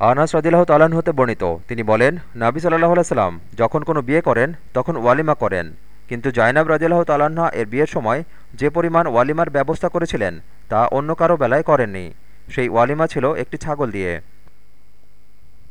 আনাস রদিল্লাহ তালান হতে বর্ণিত, তিনি বলেন, নাবি সাল্লাহ আলাইসাল্লাম যখন কোনো বিয়ে করেন, তখন ওয়ালিমা করেন। কিন্তু জায়নাব রাজিল্লাহ তালান্না এর বিয়ের সময় যে পরিমাণ ওয়ালিমার ব্যবস্থা করেছিলেন, তা অন্য কারও বেলায় করেননি। সেই ওয়ালিমা ছিল একটি ছাগল দিয়ে।